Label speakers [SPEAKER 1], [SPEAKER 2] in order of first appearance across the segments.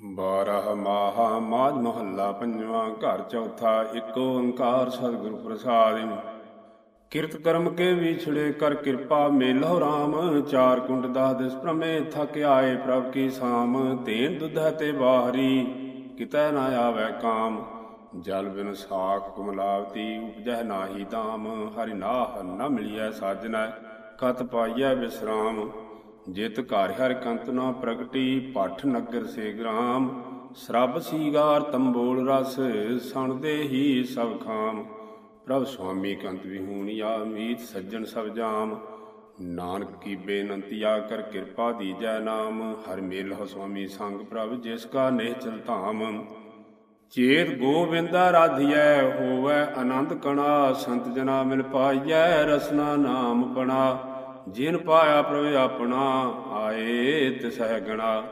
[SPEAKER 1] ਬਾਰਹ ਮਾਹਾ ਮਾਜ ਮਹੱਲਾ ਪੰਜਵਾਂ, ਘਰ ਚੌਥਾ, ਇੱਕ ਓੰਕਾਰ ਸਤਿਗੁਰ ਪ੍ਰਸਾਦਿ। ਕਿਰਤ ਕਰਮ ਕੇ ਵਿਛੜੇ ਕਰ ਕਿਰਪਾ ਮੇਲੋ ਰਾਮ। ਚਾਰ ਕੁੰਡ ਦਾ ਦਿਸ ਪ੍ਰਮੇ ਥਕ ਆਏ ਪ੍ਰਭ ਕੀ ਸਾਮ। ਤੇਨ ਦੁਧੈ ਤੇ ਬਾਹਰੀ, ਕਿਤੈ ਨਾ ਆਵੈ ਕਾਮ। ਜਲ ਬਿਨ ਸਾਖ ਕੁਮਲਾਵਤੀ ਉਪਜੈ ਨਾਹੀ ਦਾਮ ਹਰਿ ਨਾਹ ਨ ਮਿਲਿਐ ਸਾਜਨੈ ਕਤ ਪਾਈਐ ਵਿਸਰਾਮ ਜਿਤ ਘਰ ਹਰ ਕੰਤ ਨਾ ਪ੍ਰਗਟੀ, ਪਠ ਨਗਰ ਸੇ ਗ੍ਰਾਮ। ਸਰਬ ਸੀਗਾਰ ਤੰਬੋਲ ਰਸ, ਸੁਣਦੇ ਹੀ ਸਭ ਖਾਮ। ਪ੍ਰਭ ਸੁਆਮੀ ਕੰਤ ਵਿਹੂਣਿਆ ਮੀਤ ਸੱਜਣ ਸਭ ਜਾਮ। ਨਾਨਕ ਕੀ ਬੇਨੰਤੀਆ ਕਰ ਕਿਰਪਾ ਦੀਜੈ ਨਾਮ। ਹਰ ਮੇਲ ਹੋ ਸੁਆਮੀ ਸੰਗ ਪ੍ਰਭ ਜਿਸ ਕਾ ਨਿਹਚਲ ਧਾਮ। ਚੇਤ ਗੋਬਿੰਦਾ ਰਾਧਿਐ ਹੋਵੈ ਆਨੰਦ ਕਣਾ, ਸੰਤ ਜਨਾ ਮਿਲ ਪਾਈਐ, ਰਸਨਾ ਨਾਮ ਬਣਾ। ਜਿਨ ਪਾਇਆ ਪ੍ਰਭ ਆਪਣਾ, ਆਏ ਤਿਸਹਿ ਗਣਾ।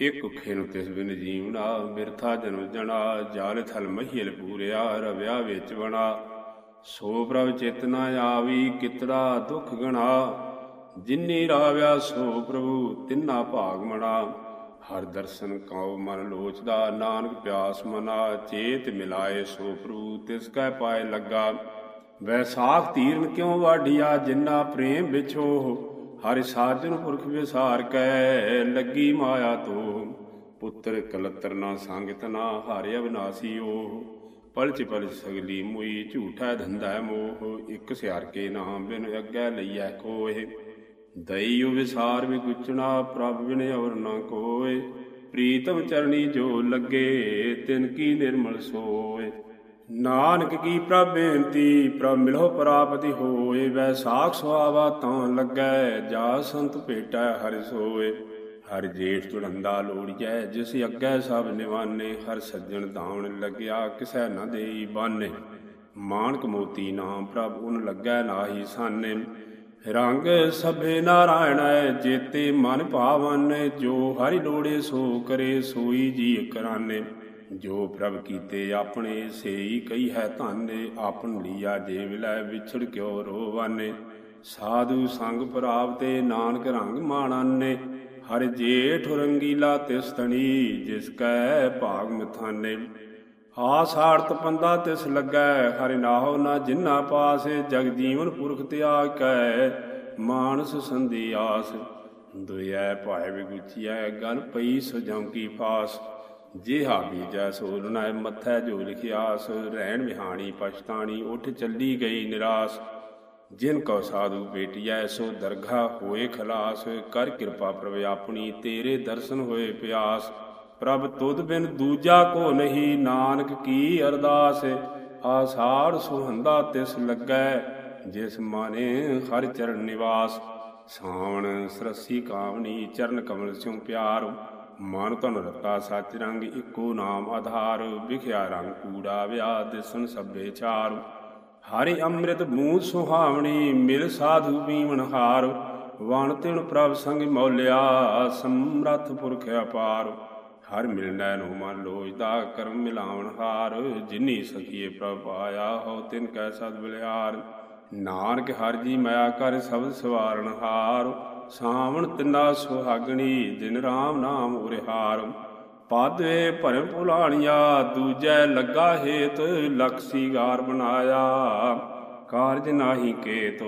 [SPEAKER 1] ਇਕ ਖਿਨ ਤਿਸ ਬਿਨ ਜੀਵਣਾ, ਬਿਰਥਾ ਜਨਮ ਜਣਾ। ਜਾਲ ਥਲ ਮਹੀਲ ਪੂਰਿਆ, ਰਵਿਆ ਵਿੱਚ ਬਣਾ ਸੋ ਪ੍ਰਭ ਚੇਤਨਾ ਆਵੀ, ਕਿਤੜਾ ਦੁਖ ਗਣਾ। ਜਿਨੀ ਰਾਵਿਆ, ਸੋ ਪ੍ਰਭੂ ਤਿੰਨਾ ਭਾਗ ਮਣਾ। ਹਰ ਦਰਸ਼ਨ ਕਉ ਮਨ ਲੋਚਦਾ, ਨਾਨਕ ਪਿਆਸ ਮਨਾ। ਚੇਤ ਮਿਲਾਏ ਸੋ ਪ੍ਰਭੂ, ਤਿਸ ਕੈ ਪਾਏ ਲੱਗਾ। ਵੈਸਾਖ ਤੀਰਨ ਕਿਉ ਵਾਢਿਆ? ਜਿੰਨਾ ਪ੍ਰੇਮ ਵਿਛੋ, ਹਰਿ ਸਾਜਨ ਪੁਰਖ ਵਿਸਾਰ ਕੈ, ਲੱਗੀ ਮਾਇਆ ਤੋ। ਪੁੱਤਰ ਕਲਤਰ ਨਾ ਸੰਗਤ ਨਾ ਹਾਰਿ ਅਬਨਾਸੀ ਪਲਚ ਪਲਚ ਸਗਲੀ ਮੁਈ, ਝੂਠਾ ਧੰਦਾ ਮੋਹ। ਇੱਕ ਸਿਆਰ ਕੇ ਨਾਮ ਬਿਨ ਅੱਗੇ ਲਈਐ ਕੋਏ। ਦਈਉ ਵਿਸਾਰ ਵਿਗੁਚਣਾ, ਪ੍ਰਭ ਬਿਨ ਅਵਰ ਨਾ ਕੋਏ। ਪ੍ਰੀਤਮ ਚਰਣੀ ਜੋ ਲੱਗੇ, ਤਿਨ ਕੀ ਨਿਰਮਲ ਸੋਏ। ਨਾਨਕ ਕੀ ਪ੍ਰਭ ਬੇਨਤੀ, ਪ੍ਰਭ ਮਿਲੋ ਪ੍ਰਾਪਤੀ ਹੋਏ ਵੈਸਾਖ ਸੁਹਾਵਾ ਤਾਂ ਲੱਗੈ, ਜਾ ਸੰਤ ਭੇਟਾ ਹਰਿ ਸੋਏ। ਹਰ ਜੇਠ ਤੁੜੰਦਾ ਲੋੜੀਐ, ਜਿਸ ਅੱਗੇ ਸਭ ਨਿਵਾਨੇ, ਹਰ ਸੱਜਣ ਦਾਉਣ ਲੱਗਿਆ, ਕਿਸੈ ਨਾ ਦੇਈ ਬਾਨੇ। ਮਾਨਕ ਮੋਤੀ ਨਾਮ ਪ੍ਰਭ ਉਨ ਲੱਗੈ ਨਾਹੀ ਸਾਨੇ। ਰੰਗ ਸਭੇ ਨਾਰਾਇਣੈ, ਜੇਤੇ ਮਨ ਭਾਵਨ, ਜੋ ਹਰਿ ਲੋੜੇ ਸੋ ਕਰੇ, ਸੋਈ ਜੀ ਕਰਾਨੇ। ਜੋ ਪ੍ਰਭ ਕੀਤੇ ਆਪਣੇ ਸੇਈ ਕਈ ਹੈ ਧਾਨੇ, ਆਪਨ ਲੀਆ ਜੇ ਵਿਲੈ ਵਿਛੜ ਕਿਉ ਰੋਵਾਨੇ। ਸਾਧੂ ਸੰਗ ਪ੍ਰਾਪਤੇ ਨਾਨਕ ਰੰਗ ਮਾਣਾਨੇ। ਹਰ ਜੇਠ ਰੰਗੀਲਾ ਤਿਸ ਤਣੀ ਜਿਸ ਕੈ ਭਾਗ ਮਥਾਨੇ। ਆਸਾਰਤ ਪੰਦਾ ਤਿਸ ਲੱਗੈ, ਹਰਿ ਨਾਹੋ ਨਾ ਜਿਨਾ ਪਾਸੇ, ਜਗ ਜੀਵਨ ਪੁਰਖ ਤਿਆਗ ਕੈ, ਮਾਨਸ ਸੰਦੀ ਆਸ। ਦੁਇਐ ਭਾਇ ਵਿਗੁਚੀਐ, ਗਨ ਪਈ ਸੁਜਮ ਕੀ ਫਾਸ। ਜੇਹਾ ਬੀਜੈ ਸੋ ਲੁਣਾਇ ਮੱਥੈ ਜੋ ਲਿਖਿਆਸ, ਰਹਿਣ ਵਿਹਾਣੀ ਪਛਤਾਣੀ, ਉਠ ਚੱਲੀ ਗਈ ਨਿਰਾਸ। ਜਿਨ ਕੋ ਸਾਧੂ ਬੇਟਿਐ ਸੋ ਦਰਗਾ ਹੋਏ ਖਲਾਸ। ਕਰ ਕਿਰਪਾ ਪ੍ਰਭ ਆਪਣੀ, ਤੇਰੇ ਦਰਸ਼ਨ ਹੋਏ ਪਿਆਸ। ਪ੍ਰਭ ਤੁਧ ਬਿਨ ਦੂਜਾ ਕੋ ਨਹੀਂ, ਨਾਨਕ ਕੀ ਅਰਦਾਸ? ਆਸਾਰ ਸੁਹੰਦਾ ਤਿਸ ਲੱਗੈ, ਜਿਸ ਮਾਨੇ ਹਰ ਚਰਨ ਨਿਵਾਸ। ਸਾਵਣ ਸਰਸੀ ਕਾਮਨੀ ਚਰਨ ਕਮਲ ਸਿਉ ਪਿਆਰ। ਮਨ ਤਨ ਰਤਾ ਸੱਚ ਰੰਗ ਇੱਕੋ ਨਾਮ ਆਧਾਰ, ਵਿਖਿਆ ਰੰਗ ਕੂੜਾ ਵਿਆ ਦਿਸਨ ਸਭੇ ਚਾਰ। ਹਰਿ ਅੰਮ੍ਰਿਤ ਬੂੰਦ ਸੁਹਾਵਣੀ, ਮਿਲ ਸਾਧੂ ਪੀਵਨ ਹਾਰ। ਵਣ ਤਿਣ ਪ੍ਰਭ ਸੰਗ ਮੌਲਿਆ, ਸਮਰਥ ਪੁਰਖ ਅਪਾਰ। ਹਰ ਮਿਲਣੈ ਨੂੰ ਮਨ ਲੋਚਦਾ, ਕਰਮ ਮਿਲਾਵਣ ਹਾਰ। ਜਿਨੀ ਸਖੀਏ ਪ੍ਰਭ ਆਇਆ ਹੋ ਤਿਨ ਕੈ ਸਦ ਬਲਿਆਰ। ਨਾਨਕ ਹਰ ਜੀ ਮਾਇਆ ਕਰ ਸਬਦ ਸਵਾਰਨ ਹਾਰ। ਸਾਵਣ ਤਿੰਨਾ ਸੁਹਾਗਣੀ, ਦਿਨ ਰਾਮ ਨਾਮ ਉਰਿਹਾਰ। ਪਾਦੇ ਭਰਮ ਭੁਲਾਣੀਆ, ਦੂਜੈ ਲੱਗਾ ਹੇਤ ਲਖਸੀਗਾਰ ਬਣਾਇਆ। ਕਾਰਜ ਨਾਹੀ ਕੇਤ,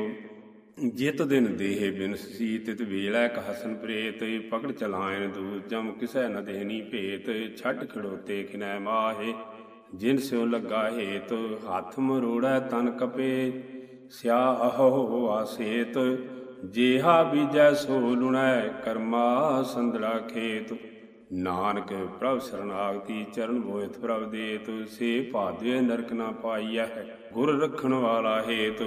[SPEAKER 1] ਜਿਤ ਦਿਨ ਦੇਹ ਬਿਨਸੀ ਤਿਤ ਵੇਲੇ ਕਹਸਨ ਪ੍ਰੇਤ। ਪਕੜ ਚਲਾਇਨ ਦੂਜਮ ਕਿਸੈ ਨ ਦੇਹਨੀ ਭੇਤ। ਛੱਡ ਖੜੋਤੇ ਕਿਨੈ ਮਾਹੇ, ਜਿਨ ਸਿਉ ਲੱਗਾ ਹੇਤ। ਹੱਥ ਮਰੋੜੈ ਤਨ ਕਪੇ, ਸਿਆ ਅਹੋ ਆਸੇਤ ਜੇਹਾ ਬੀਜੈ ਸੋ ਲੁਣੈ ਕਰਮਾ ਸੰਦੜਾ ਖੇਤ। ਨਾਨਕ ਪ੍ਰਭ ਸਰਨਾਗਤੀ ਚਰਨ ਬੋਇਤ ਪ੍ਰਭ ਦੇਤ, ਸੇ ਭਾਦਵੇ ਨਰਕ ਨਾ ਪਾਈਐ, ਗੁਰ ਰਖਣ ਵਾਲਾ ਹੇਤ।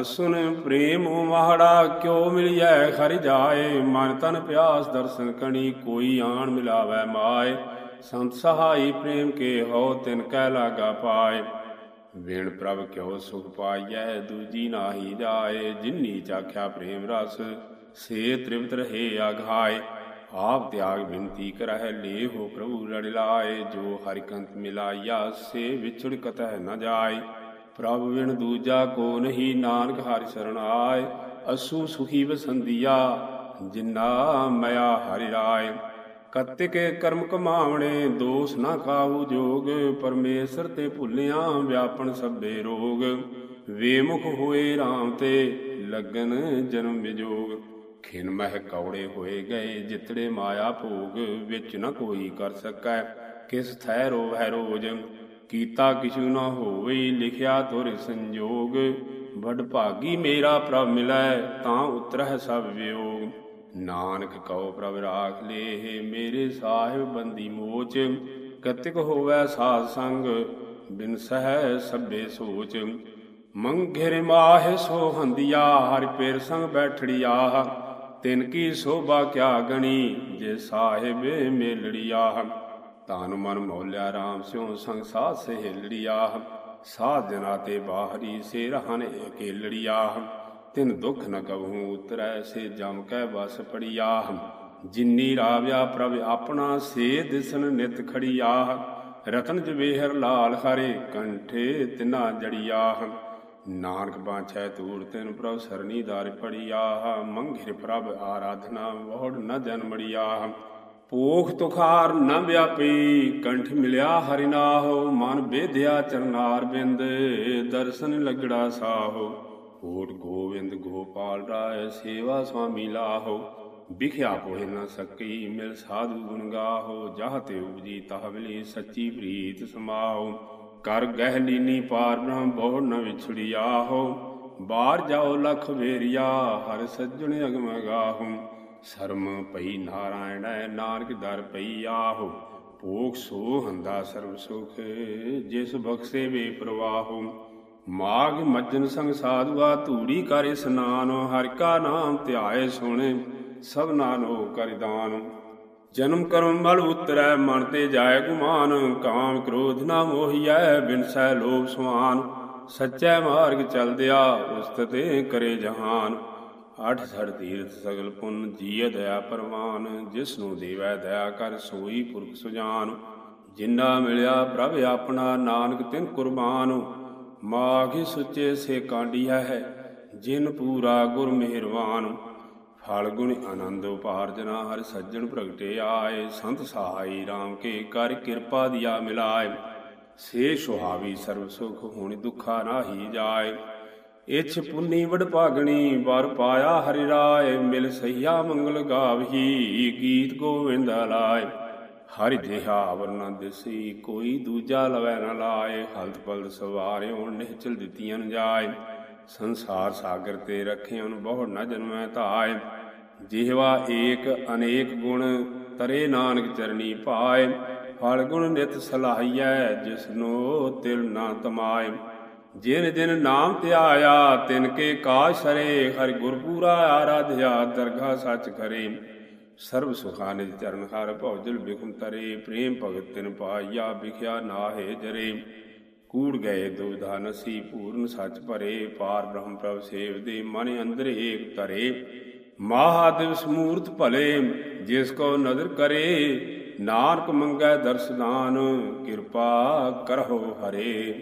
[SPEAKER 1] ਅਸੁਨ ਪ੍ਰੇਮ ਮਹੜਾ ਕਿਉ ਮਿਲਿਐ ਖਰ ਜਾਏ, ਮਨ ਤਨ ਪਿਆਸ ਦਰਸ਼ਨ ਕਣੀ, ਕੋਈ ਆਣ ਮਿਲਾਵੈ ਮਾਏ। ਸੰਤ ਸਹਾਈ ਪ੍ਰੇਮ ਕੇ ਹੋ ਤਿਨ ਕਹਿ ਲਾਗਾ ਪਾਏ। ਵੇਣ ਪ੍ਰਭ ਕਿਉ ਸੁਖ ਪਾਈਐ, ਦੂਜੀ ਨਾਹੀ ਜਾਏ, ਜਿਨੀ ਚਾਖਿਆ ਪ੍ਰੇਮ ਰਸ, ਸੇ ਤ੍ਰਿਪਤ ਰਹੇ ਆਘਾਏ ਆਪ ਤਿਆਗ ਬਿਨਤੀ ਕਰਹਿ ਲੇਹੋ ਪ੍ਰਭੂ ਲੜ ਲਾਏ, ਜੋ ਹਰਿ ਕੰਤ ਮਿਲਾਇਆ ਸੇ ਵਿਛੜ ਕਤਹਿ ਨ ਜਾਏ। ਪ੍ਰਭ ਵਿਣ ਦੂਜਾ ਕੋ ਨਹੀਂ, ਨਾਨਕ ਹਰਿ ਸਰਣ ਆਏ, ਅਸੂ ਸੁਖੀ ਵਸੰਦੀਆ, ਜਿਨਾ ਮਇਆ ਹਰਿ ਰਾਏ। ਕਤਿਕੇ ਕਰਮ ਕਮਾਵਣੇ ਦੋਸ ਨਾ ਕਾਹੂ ਜੋਗ, ਪਰਮੇਸ਼ਰ ਤੇ ਭੁੱਲਿਆ ਵਿਆਪਣ ਸਭੇ ਰੋਗ। ਵੇਮੁਖ ਹੋਏ RAM ਤੇ ਲਗਨ ਜਨਮ ਵਿਜੋਗ। ਖਿਨ ਮਹਿ ਕੌੜੇ ਹੋਏ ਗਏ, ਜਿਤੜੇ ਮਾਇਆ ਭੋਗ, ਵਿੱਚ ਨ ਕੋਈ ਕਰ ਸਕੈ, ਕਿਸ ਥੈ ਰੋਵੈ ਰੋਜ। ਕੀਤਾ ਕਿਛੂ ਨਾ ਹੋਵੇ, ਲਿਖਿਆ ਤੁਰ ਸੰਜੋਗ। ਵਡ ਭਾਗੀ ਮੇਰਾ ਪ੍ਰਭ ਮਿਲੈ, ਤਾਂ ਉਤਰਹਿ ਸਭ ਵਿਯੋਗ। ਨਾਨਕ ਕਉ ਪ੍ਰਭ ਰਾਖ ਲੇ ਮੇਰੇ ਸਾਹਿਬ ਬੰਦੀ ਮੋਚ, ਕਤਿਕ ਹੋਵੈ ਸਾਧ ਸੰਗ, ਬਿਨ ਸਹਿ ਸਭੇ ਸੋਚ। ਮੰਘਿਰ ਮਾਹਿ ਸੋ ਹੰਦਿਆ, ਹਰਿ ਪੇਰ ਸੰਗ ਬੈਠੜਿਆ। ਤਿਨ ਕੀ ਸੋਭਾ ਕਿਆ ਗਣੀ, ਜੇ ਸਾਹਿਬ ਮੇਲੜਿਆ। ਤਨ ਮਨ ਮੌਲਿਆ RAM ਸਿਉ ਸੰਗ ਸਾਧ ਸਹੇਲੜਿਆ। ਸਾਧ ਜਨਾ ਤੇ ਬਾਹਰੀ ਸੇ ਰਹਨ ਏਕੇਲੜਿਆ। ਤਿਨ ਦੁਖ ਨ ਕਬਹੂ, ਉਤਰੈ ਸੇ ਜਮ ਕੈ ਬਸ ਪੜਿਆ ਜਿਨੀ ਰਾਵਿਆ ਪ੍ਰਭ ਆਪਣਾ ਸੇ ਦਿਸਨ ਨਿਤ ਖੜਿਆ ਰਤਨ ਜਵੇਹਰ ਲਾਲ ਹਰੇ ਕੰਠੇ ਤਿਨਾ ਜੜਿਆ ਨਾਨਕ ਬਾਛੈ ਤੂਰ ਤੈਨ ਪ੍ਰਭ ਸਰਨੀ ਦਾਰ ਪੜਿਆ ਮੰਘਿਰ ਪ੍ਰਭ ਆਰਾਧਨਾ ਵੋੜ ਨ ਜਨਮੜਿਆ ਪੋਖ ਤੁਖਾਰ ਨ ਵਿਆਪੀ ਕੰਠ ਮਿਲਿਆ ਹਰਿਨਾਹੋ ਮਨ ਬੇਧਿਆ ਚਰਨਾਰ ਬਿੰਦ, ਦਰਸ਼ਨ ਲਗੜਾ ਸਾਹੋ। ਕੋਟ ਗੋਵਿੰਦ ਗੋਪਾਲ ਰਾਏ ਸੇਵਾ ਸੁਆਮੀ ਲਾਹੋ, ਵਿਖਿਆ ਕੋਹਿ ਨ ਸਕੀ, ਮਿਲ ਸਾਧੂ ਗੁਣ ਗਾਹੋ, ਜਹ ਤੇ ਉਪਜੀ ਤਹ ਸੱਚੀ ਪ੍ਰੀਤ ਸਮਾਓ ਕਰ ਗਹਿ ਲੀਨੀ ਪਾਰ ਬ੍ਰਹਮ ਬਹੁ ਨ ਵਿਛੜੀ ਆਹੋ ਬਾਹਰ ਜਾਓ ਲਖ ਵੇਰੀਆ ਹਰ ਸੱਜਣ ਅਗਮ ਗਾਹੂ। ਸਰਮ ਪਈ ਨਾਰਾਇਣੈ ਨਾਨਕ ਦਰ ਪਈ ਆਹੋ। ਭੋਗ ਸੋ ਹੰਦਾ ਸਰਬ ਸੁਖ, ਜਿਸ ਬਖਸ਼ੇ ਵੇ ਪ੍ਰਵਾਹੋ। ਮਾਗ ਮੱਜਨ ਸੰਗ ਸਾਧੂਆ, ਧੂੜੀ ਕਰ ਇਸਨਾਨ ਹਰਿ ਕਾ ਨਾਮ ਧਿਆਏ ਸੁਣੇ, ਸਭ ਨਾਨੋ ਕਰਿਦਾਨ ਜਨਮ ਕਰਮ ਮਲ ਉਤਰੈ, ਮਨ ਤੇ ਜਾਏ ਗੁਮਾਨ, ਕਾਮ ਕ੍ਰੋਧ ਨਾ ਮੋਹੀਐ ਬਿਨਸੈ ਲੋਭ ਸੁਆਨ ਸੱਚੈ ਮਾਰਗ ਚਲਦਿਆ, ਉਸਤ ਕਰੇ ਜਹਾਨ। ਅਠ ਸੜ ਤੀਰਥ ਸਗਲ ਪੁੰਨ, ਜੀਅ ਦਇਆ ਪਰਮਾਨ ਜਿਸ ਨੂੰ ਦੇਵੈ ਦਇਆ ਕਰ ਸੋਈ ਪੁਰਖ ਸੁਜਾਨ। ਜਿੰਨਾ ਮਿਲਿਆ ਪ੍ਰਭ ਆਪਣਾ, ਨਾਨਕ ਤਿਨ ਕੁਰਬਾਨ। ਮਾਘ ਸੁਚੇ ਸੇ ਕਾਂਡੀਆ ਹੈ, ਜਿਨ ਪੂਰਾ ਗੁਰ ਮਿਹਰਵਾਨ ਫਲ ਗੁਣ ਆਨੰਦ ਉਪਾਰਜਨਾ ਹਰ ਸੱਜਣ ਪ੍ਰਗਟੇ ਆਏ। ਸੰਤ ਸਹਾਈ RAM ਕੇ ਕਰ ਕਿਰਪਾ ਦਿਆ ਮਿਲਾਏ। ਸੇ ਸੁਹਾਵੀ ਸਰਬ ਸੁਖ ਹੁਣ ਦੁਖਾ ਨਾਹੀ ਜਾਏ। ਇਛ ਪੁੰਨੀ ਵਡ ਭਾਗਣੀ, ਵਰ ਪਾਇਆ ਹਰਿ ਰਾਏ। ਮਿਲ ਸਈਆ ਮੰਗਲ ਗਾਵਹੀ, ਗੀਤ ਗੋਵਿੰਦ ਲਾਏ। ਹਰਿ ਦੇਹਾ ਵਰਨਾ ਦਿਸੀ, ਕੋਈ ਦੂਜਾ ਲਵੈ ਨਾ ਲਾਏ ਹਲਤ ਪਲਤ ਸਵਾਰਿਓ ਨਿਹਚਲ ਦਿੱਤੀਆਂ ਜਾਏ। ਸੰਸਾਰ ਸਾਗਰ ਤੇ ਰਖਿਆਨ ਬਹੁ ਨ ਜਨਮੈ ਧਾਇ ਜਿਹਵਾ ਏਕ ਅਨੇਕ ਗੁਣ, ਤਰੇ ਨਾਨਕ ਚਰਨੀ ਪਾਏ। ਫਲ ਗੁਣ ਨਿਤ ਸਲਾਹੀਐ, ਜਿਸਨੋ ਤਿਲ ਨਾ ਤਮਾਏ। ਜਿਨ ਦਿਨ ਨਾਮ ਧਿਆਇਆ ਤਿਨ ਕੇ ਕਾਸ਼ ਸਰੇ ਹਰਿ ਗੁਰਪੂਰਾ ਆਰਾਧਿਆ ਦਰਗਾ ਸੱਚ ਕਰੇ ਸਰਬ ਸੁਖਾਨਿ ਚਰਨ ਹਰ ਭਉਜਲ ਬਿਖਮ ਤਰੇ ਪ੍ਰੇਮ ਭਗਤ ਤਿਨ ਪਾਇਆ ਵਿਖਿਆ ਨਾਹੇ ਜਰੇ। ਕੂੜ ਗਏ ਦੁਵਿਧਾ ਨਸੀ ਪੂਰਨ ਸੱਚ ਭਰੇ, ਪਾਰ ਬ੍ਰਹਮ ਪ੍ਰਭ ਸੇਵ ਦੇ ਮਨ ਅੰਦਰ ਏਕ ਤਰੇ। ਮਹਾ ਦਿਵਸ ਮੂਰਤ ਭਲੇ, ਜਿਸ ਕੋ ਨਦਰ ਕਰੇ, ਨਾਨਕ ਮੰਗੈ ਦਰਸਦਾਨ ਕਿਰਪਾ ਕਰਹੁ ਹਰੇ।